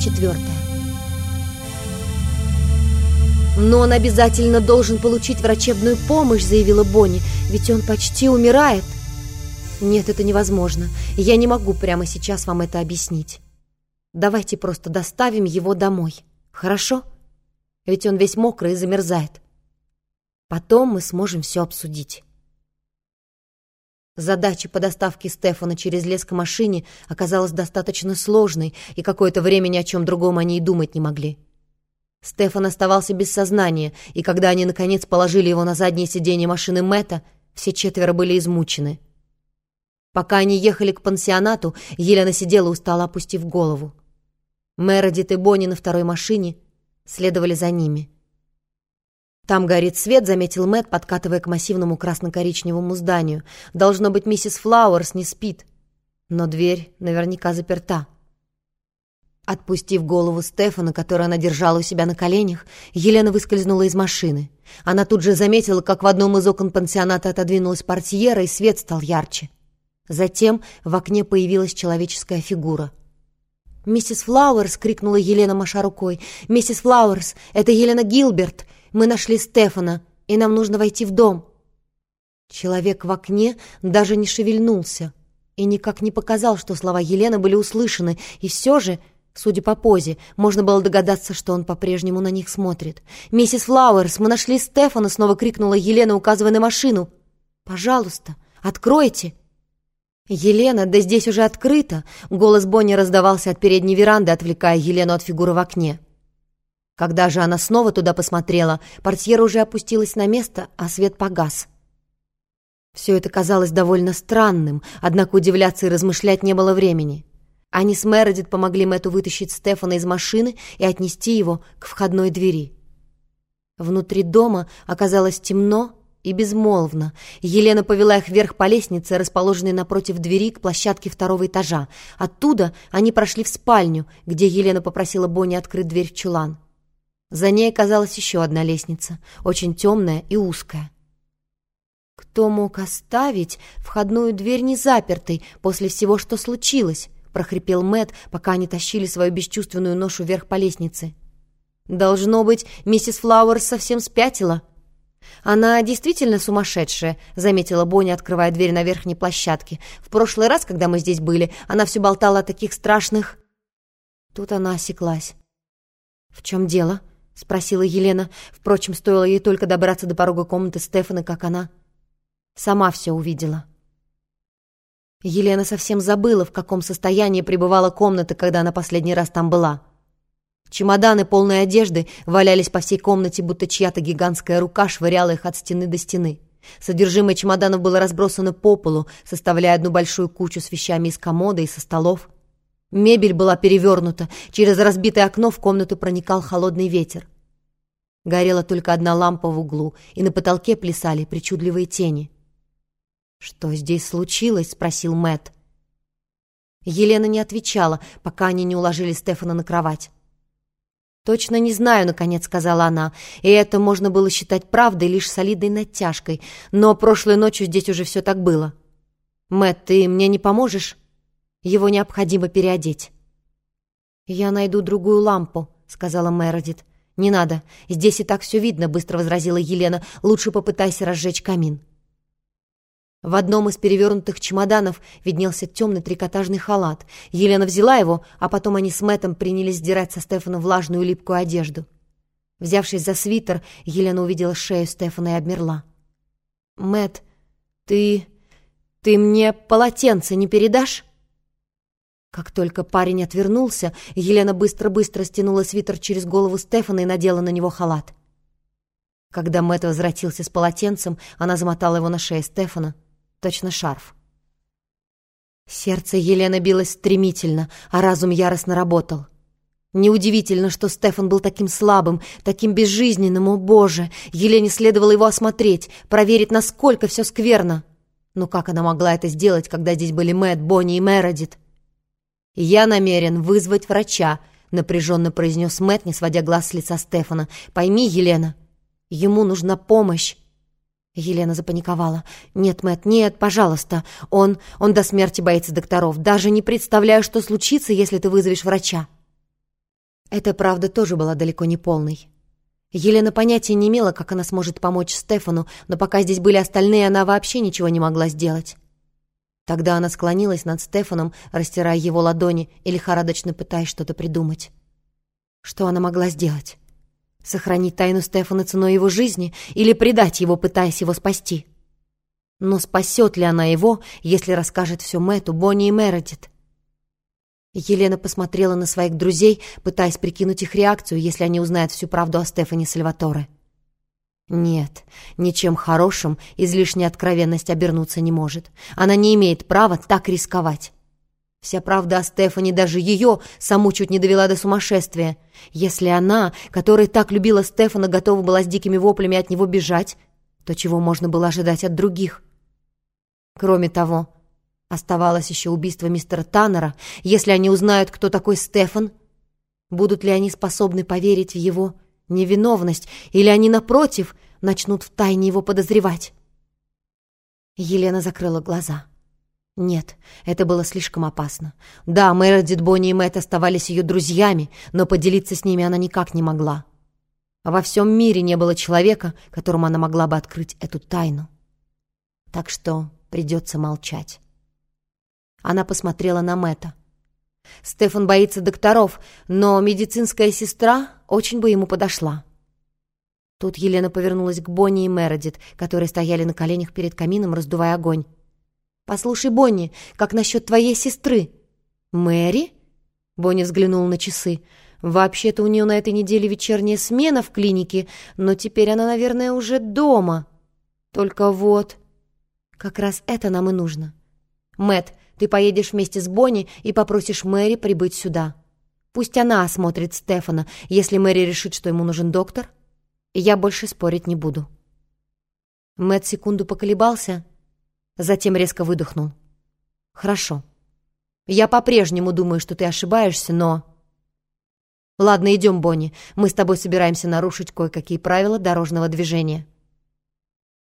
четвертая. «Но он обязательно должен получить врачебную помощь», — заявила Бонни, «ведь он почти умирает». «Нет, это невозможно. Я не могу прямо сейчас вам это объяснить. Давайте просто доставим его домой. Хорошо? Ведь он весь мокрый и замерзает. Потом мы сможем все обсудить». Задача по доставке Стефана через лес к машине оказалась достаточно сложной, и какое-то время ни о чем другом они и думать не могли. Стефан оставался без сознания, и когда они, наконец, положили его на заднее сиденье машины Мэтта, все четверо были измучены. Пока они ехали к пансионату, Елена сидела устало опустив голову. Мередит и Бонни на второй машине следовали за ними. «Там горит свет», — заметил Мэтт, подкатывая к массивному красно-коричневому зданию. «Должно быть, миссис Флауэрс не спит. Но дверь наверняка заперта». Отпустив голову Стефана, которую она держала у себя на коленях, Елена выскользнула из машины. Она тут же заметила, как в одном из окон пансионата отодвинулась портьера, и свет стал ярче. Затем в окне появилась человеческая фигура. «Миссис Флауэрс!» — крикнула Елена, маша рукой. «Миссис Флауэрс! Это Елена Гилберт! Мы нашли Стефана, и нам нужно войти в дом!» Человек в окне даже не шевельнулся и никак не показал, что слова Елены были услышаны, и все же Судя по позе, можно было догадаться, что он по-прежнему на них смотрит. «Миссис Флауэрс, мы нашли Стефана!» — снова крикнула Елена, указывая на машину. «Пожалуйста, откройте!» «Елена, да здесь уже открыто!» Голос Бонни раздавался от передней веранды, отвлекая Елену от фигуры в окне. Когда же она снова туда посмотрела, портьера уже опустилась на место, а свет погас. Все это казалось довольно странным, однако удивляться и размышлять не было времени. Они с Мередит помогли Мэтту вытащить Стефана из машины и отнести его к входной двери. Внутри дома оказалось темно и безмолвно. Елена повела их вверх по лестнице, расположенной напротив двери к площадке второго этажа. Оттуда они прошли в спальню, где Елена попросила Бонни открыть дверь в чулан. За ней оказалась еще одна лестница, очень темная и узкая. Кто мог оставить входную дверь незапертой после всего, что случилось? — прохрипел Мэт, пока они тащили свою бесчувственную ношу вверх по лестнице. «Должно быть, миссис Флауэрс совсем спятила». «Она действительно сумасшедшая», — заметила Бонни, открывая дверь на верхней площадке. «В прошлый раз, когда мы здесь были, она все болтала о таких страшных...» Тут она осеклась. «В чем дело?» — спросила Елена. Впрочем, стоило ей только добраться до порога комнаты Стефана, как она сама все увидела. Елена совсем забыла, в каком состоянии пребывала комната, когда она последний раз там была. Чемоданы, полные одежды, валялись по всей комнате, будто чья-то гигантская рука швыряла их от стены до стены. Содержимое чемоданов было разбросано по полу, составляя одну большую кучу с вещами из комода и со столов. Мебель была перевернута, через разбитое окно в комнату проникал холодный ветер. Горела только одна лампа в углу, и на потолке плясали причудливые тени — «Что здесь случилось?» — спросил Мэт. Елена не отвечала, пока они не уложили Стефана на кровать. «Точно не знаю», — наконец сказала она, и это можно было считать правдой лишь солидной натяжкой, но прошлой ночью здесь уже все так было. Мэт, ты мне не поможешь? Его необходимо переодеть». «Я найду другую лампу», — сказала Мередит. «Не надо, здесь и так все видно», — быстро возразила Елена. «Лучше попытайся разжечь камин». В одном из перевернутых чемоданов виднелся темный трикотажный халат. Елена взяла его, а потом они с Мэттом принялись сдирать со Стефана влажную липкую одежду. Взявшись за свитер, Елена увидела шею Стефана и обмерла. Мэт, ты... ты мне полотенце не передашь?» Как только парень отвернулся, Елена быстро-быстро стянула свитер через голову Стефана и надела на него халат. Когда Мэтт возвратился с полотенцем, она замотала его на шее Стефана — точно шарф. Сердце Елены билось стремительно, а разум яростно работал. Неудивительно, что Стефан был таким слабым, таким безжизненным, о боже! Елене следовало его осмотреть, проверить, насколько все скверно. Но как она могла это сделать, когда здесь были Мэтт, Бонни и Мередит? «Я намерен вызвать врача», — напряженно произнес Мэтт, не сводя глаз с лица Стефана. «Пойми, Елена, ему нужна помощь. Елена запаниковала. «Нет, Мэтт, нет, пожалуйста. Он... он до смерти боится докторов. Даже не представляю, что случится, если ты вызовешь врача». Эта правда тоже была далеко не полной. Елена понятия не имела, как она сможет помочь Стефану, но пока здесь были остальные, она вообще ничего не могла сделать. Тогда она склонилась над Стефаном, растирая его ладони и лихорадочно пытаясь что-то придумать. Что она могла сделать? Сохранить тайну Стефана ценой его жизни или предать его, пытаясь его спасти? Но спасет ли она его, если расскажет все Мэтту, Бонни и Мередит? Елена посмотрела на своих друзей, пытаясь прикинуть их реакцию, если они узнают всю правду о Стефане Сальваторе. Нет, ничем хорошим излишняя откровенность обернуться не может. Она не имеет права так рисковать. Вся правда о Стефане даже ее саму чуть не довела до сумасшествия. Если она, которая так любила Стефана, готова была с дикими воплями от него бежать, то чего можно было ожидать от других? Кроме того, Оставалось еще убийство мистера Таннера. Если они узнают, кто такой Стефан, будут ли они способны поверить в его невиновность, или они, напротив, начнут втайне его подозревать? Елена закрыла глаза. Нет, это было слишком опасно. Да, Мередит, Бонни и Мэтт оставались ее друзьями, но поделиться с ними она никак не могла. Во всем мире не было человека, которому она могла бы открыть эту тайну. Так что придется молчать. Она посмотрела на Мэтта. Стефан боится докторов, но медицинская сестра очень бы ему подошла. Тут Елена повернулась к Бонни и Мередит, которые стояли на коленях перед камином, раздувая огонь. «Послушай, Бонни, как насчет твоей сестры?» «Мэри?» Бонни взглянул на часы. «Вообще-то у нее на этой неделе вечерняя смена в клинике, но теперь она, наверное, уже дома. Только вот...» «Как раз это нам и нужно. Мэт, ты поедешь вместе с Бонни и попросишь Мэри прибыть сюда. Пусть она осмотрит Стефана, если Мэри решит, что ему нужен доктор. Я больше спорить не буду». Мэт секунду поколебался, затем резко выдохнул. «Хорошо. Я по-прежнему думаю, что ты ошибаешься, но...» «Ладно, идем, Бонни. Мы с тобой собираемся нарушить кое-какие правила дорожного движения».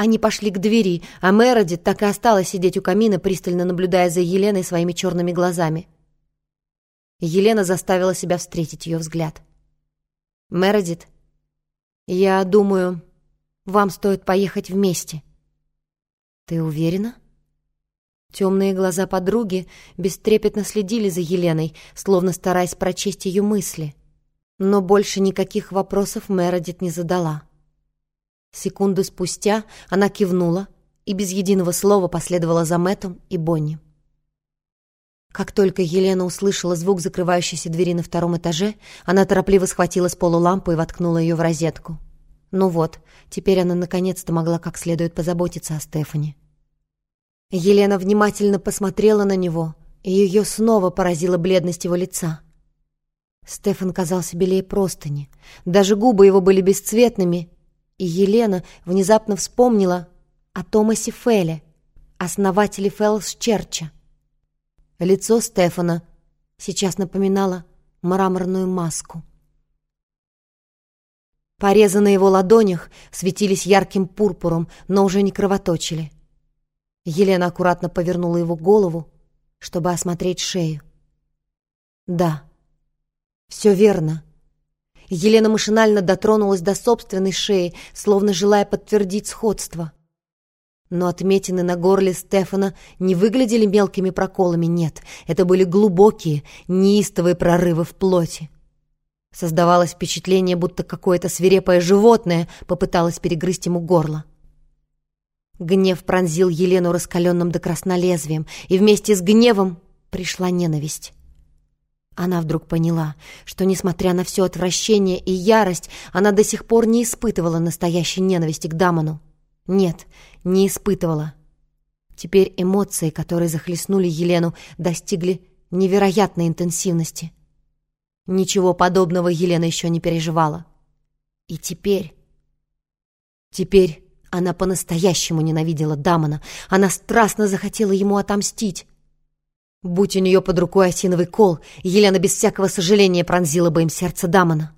Они пошли к двери, а Мередит так и осталась сидеть у камина, пристально наблюдая за Еленой своими черными глазами. Елена заставила себя встретить ее взгляд. «Мередит, я думаю, вам стоит поехать вместе». «Ты уверена?» Темные глаза подруги бестрепетно следили за Еленой, словно стараясь прочесть ее мысли. Но больше никаких вопросов Мередит не задала. Секунду спустя она кивнула и без единого слова последовала за Мэттом и Бонни. Как только Елена услышала звук закрывающейся двери на втором этаже, она торопливо схватила с пола лампу и воткнула ее в розетку. Ну вот, теперь она наконец-то могла как следует позаботиться о Стефане. Елена внимательно посмотрела на него, и ее снова поразила бледность его лица. Стефан казался белее простыни. Даже губы его были бесцветными, и Елена внезапно вспомнила о Томасе Фелле, основателе Фэллс Черча. Лицо Стефана сейчас напоминало мраморную маску. Порезы на его ладонях светились ярким пурпуром, но уже не кровоточили. Елена аккуратно повернула его голову, чтобы осмотреть шею. Да, все верно. Елена машинально дотронулась до собственной шеи, словно желая подтвердить сходство. Но отметины на горле Стефана не выглядели мелкими проколами, нет. Это были глубокие, неистовые прорывы в плоти. Создавалось впечатление, будто какое-то свирепое животное попыталось перегрызть ему горло. Гнев пронзил Елену раскаленным до красна лезвием, и вместе с гневом пришла ненависть. Она вдруг поняла, что, несмотря на все отвращение и ярость, она до сих пор не испытывала настоящей ненависти к Дамону. Нет, не испытывала. Теперь эмоции, которые захлестнули Елену, достигли невероятной интенсивности. Ничего подобного Елена еще не переживала. И теперь... Теперь она по-настоящему ненавидела Дамона. Она страстно захотела ему отомстить. Будь у нее под рукой осиновый кол, Елена без всякого сожаления пронзила бы им сердце Дамона.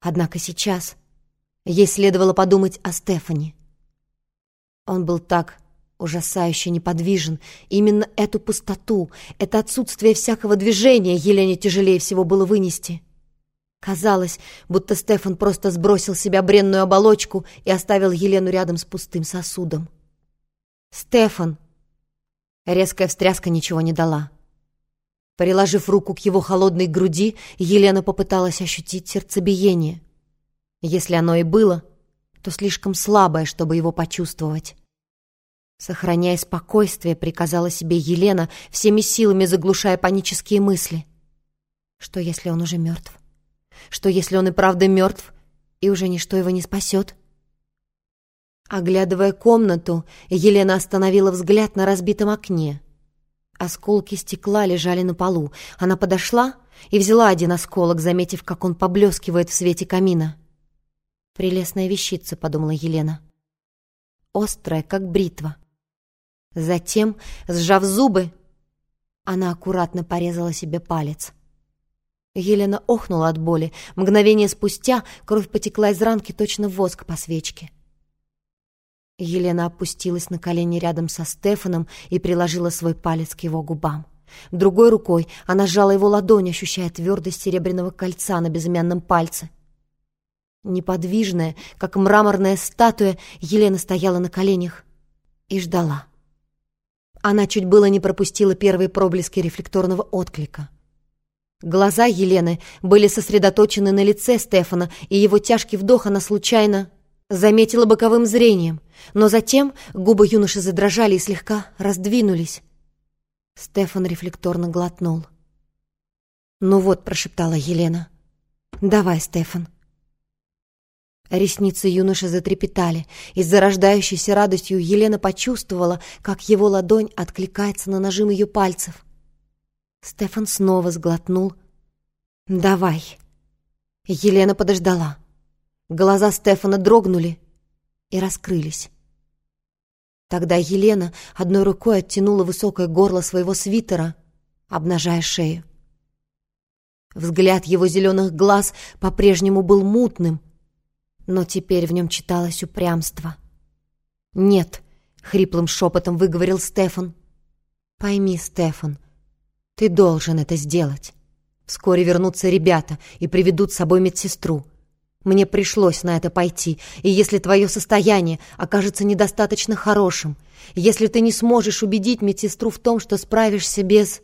Однако сейчас ей следовало подумать о Стефани. Он был так ужасающе неподвижен. Именно эту пустоту, это отсутствие всякого движения Елене тяжелее всего было вынести. Казалось, будто Стефан просто сбросил себя бренную оболочку и оставил Елену рядом с пустым сосудом. «Стефан!» Резкая встряска ничего не дала. Приложив руку к его холодной груди, Елена попыталась ощутить сердцебиение. Если оно и было, то слишком слабое, чтобы его почувствовать. Сохраняя спокойствие, приказала себе Елена, всеми силами заглушая панические мысли. Что, если он уже мертв? Что, если он и правда мертв, и уже ничто его не спасет? Оглядывая комнату, Елена остановила взгляд на разбитом окне. Осколки стекла лежали на полу. Она подошла и взяла один осколок, заметив, как он поблескивает в свете камина. «Прелестная вещица», — подумала Елена. «Острая, как бритва». Затем, сжав зубы, она аккуратно порезала себе палец. Елена охнула от боли. Мгновение спустя кровь потекла из ранки точно воск по свечке. Елена опустилась на колени рядом со Стефаном и приложила свой палец к его губам. Другой рукой она сжала его ладонь, ощущая твердость серебряного кольца на безымянном пальце. Неподвижная, как мраморная статуя, Елена стояла на коленях и ждала. Она чуть было не пропустила первые проблески рефлекторного отклика. Глаза Елены были сосредоточены на лице Стефана, и его тяжкий вдох она случайно заметила боковым зрением, но затем губы юноши задрожали и слегка раздвинулись. Стефан рефлекторно глотнул. «Ну вот», — прошептала Елена. «Давай, Стефан». Ресницы юноши затрепетали, и с зарождающейся радостью Елена почувствовала, как его ладонь откликается на нажим ее пальцев. Стефан снова сглотнул. «Давай». Елена подождала. Глаза Стефана дрогнули и раскрылись. Тогда Елена одной рукой оттянула высокое горло своего свитера, обнажая шею. Взгляд его зеленых глаз по-прежнему был мутным — но теперь в нем читалось упрямство. «Нет», — хриплым шепотом выговорил Стефан. «Пойми, Стефан, ты должен это сделать. Вскоре вернутся ребята и приведут с собой медсестру. Мне пришлось на это пойти, и если твое состояние окажется недостаточно хорошим, если ты не сможешь убедить медсестру в том, что справишься без...»